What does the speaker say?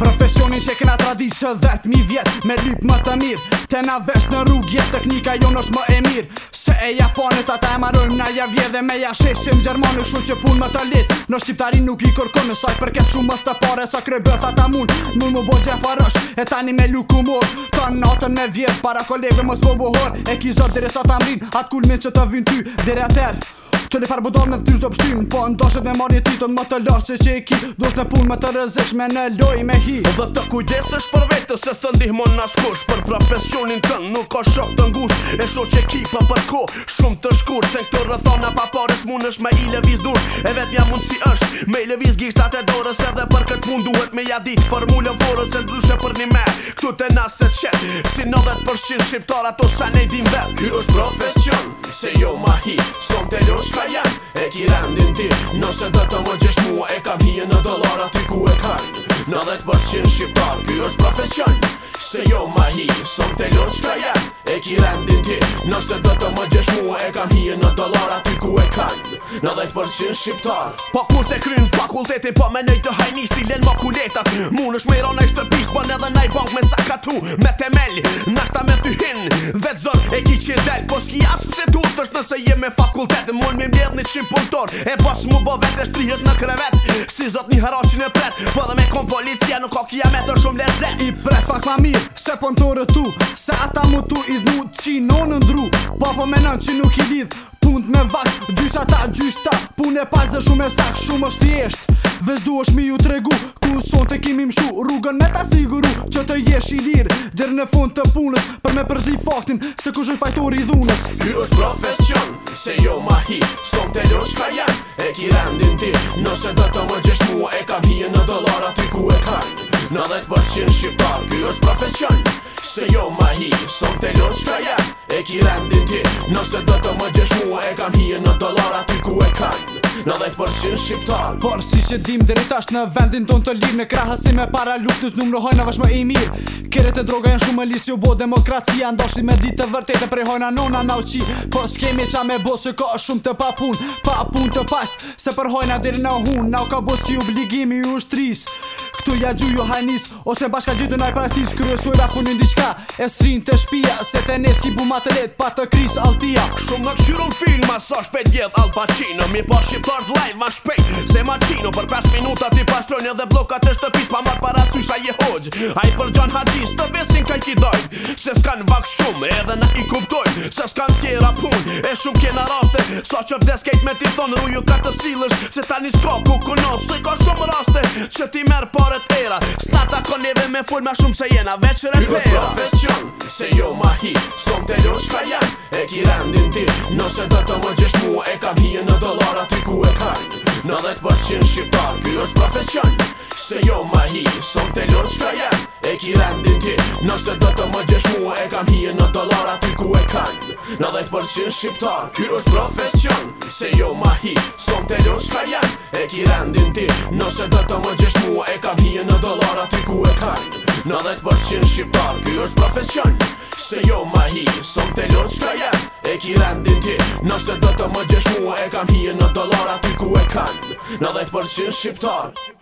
Profesionin që këna tradi që dhetë mi vjetë Me lypë më të mirë, na vesh në rrugje teknika jon është më e mirë Se e Japonit ata e marojmë na ja vje dhe me ja sheshim Gjermani shumë që pun më të lit Në Shqiptari nuk i kërkon në saj përket shumë më së pare Sa krej bërë sa ta mun Më mu bo gje parësh e tani me luku Ta natën me vjetë para kolegëve më s'po buhor E ki zërë dire sa ta mrin Atë kulmin që të vynë ty Dire atër Kto ne far buton me ty do pshtim po ndoshet me marrje ti ton motor lart se çe ki dosh na pun me të rëzesh me në loj me hi do të kujdesesh për vetë se s'të ndihmon as kush për profesionin tën nuk ka shok të ngush e shoq ekipa për ko shumë të shkurt se këto rrethona pa parë smunesh me i lëviz dur e vet mja mundsi është me i lëviz gishtat e dorës edhe për kët mund duhet me ja di formulën vorrë se ndryshe për një me këtu te na se çet si 90% shqiptar ato sa ne dim vet ky është profesion se jo mahi son te lësh italian E ki rendin ti Nëse dhe të më gjesh mua E kam hije në dolar aty ku e kajnë 90% shqiptar Ky është profesion Se jo ma hi, sot të lorë qka E ki rendin ti Nëse dhe të më gjesh mua e kam hije në dolar Ati ku e kanë në dhejtë për shqiptar Pa kur të krynë fakultetin Pa me nëjtë hajni si len më kuletat Mu në shmeron shtëpis Pa në dhe nëjtë bank me sakatu Me temel, nashta me thyhin Dhe zon e ki që Po s'ki asë pëse të utë është nëse jem fakultet Mu në mi mbjedh një qimë punëtor E pas mu bo vetë e shtrihet në krevet Si zot një haro që në pret Po dhe me kom policia nuk o kia me të shumë lezet I pre pak ma Se pon të rëtu Se ata mu tu idhnu në ndru pa po po menon që nuk i lidh Punt me vash Gjysha ta gjyshta Pun e pas dhe shumë e sak Shumë është jesht Vezdu është mi ju tregu Ku son të kimi mshu Rrugën me ta siguru Që të jesh i lir Dirë në fund të punës Për me përzi faktin Se ku shën fajtori i dhunës Ky është profesion Se jo ma hi Son të lo shka E ki randin ti Nëse dhe të më gjesh mua E ka vijen në dolar aty ku e kajnë Në dhe të përqin shqipa Kjo është profesion Se jo ma hi Sot të lorë qka ja E ki rendin ti Nëse dhe të më gjesh mua E kam hi e në dolar ati ku e kanë Në dhe të përqin Por si që dim drejt ashtë në vendin ton të lirë Në kraha me para luftës Nuk në hojna vash më e mirë Kere të droga janë shumë e lisë Jo bo demokracia Ndoshti me ditë të vërtete E hojna nona na uqi Po s'kemi qa me bo Se ka shumë të papun Papun të pasht Se për hojna diri na hun Na u ka bo si obligimi u Këtu ja gju jo hajnis Ose bashka gjithë në arpratis Kryesuj rakunin diçka E strin të shpia Se të neski bu let Pa të kris altia Shumë nga këshyrum film Ma sa shpet gjedh Al Pacino Mi pa po shqiptar të Ma shpet Se ma qino Për 5 minuta ti pastrojnë Edhe blokat e shtëpis Pa marrë para sysha je hoq A i për haqis Të vesin ka i ki Se s'kan vak shumë Edhe na i kuptojnë Se s'kan tjera pun E shumë kena raste Sa që vdes kejt me ti thonë Ruju ka të silësh Se ta një ku kuno Se ka shumë raste Që ti merë ore tëra ta kon edhe me full ma shumë se jena veçre pera Mi pës profesion, se jo ma hi Som të lo shka jan, e ki rendin ti Nose do të më gjesh mua e kam hije në dolara ty ku e kajnë 90% shqiptar, ky është profesion Se jo ma hi, som të lo shka jan, e ki rendin ti Nose do të më gjesh mua e kam hije në dolara ty ku e kajnë 90% shqiptar, ky është profesion Se jo ma hi, som të lo shka jan, e ki rendin ti Nëse dhe të më gjesh mua e ka vijen në dolara ty ku e kajnë 90% shqiptar, kjo është profesion Se jo ma hi, som të lorë qka jem E ki rendin ti Nëse dhe të më gjesh mua e ka vijen në dolara ty ku e kajnë 90% shqiptar.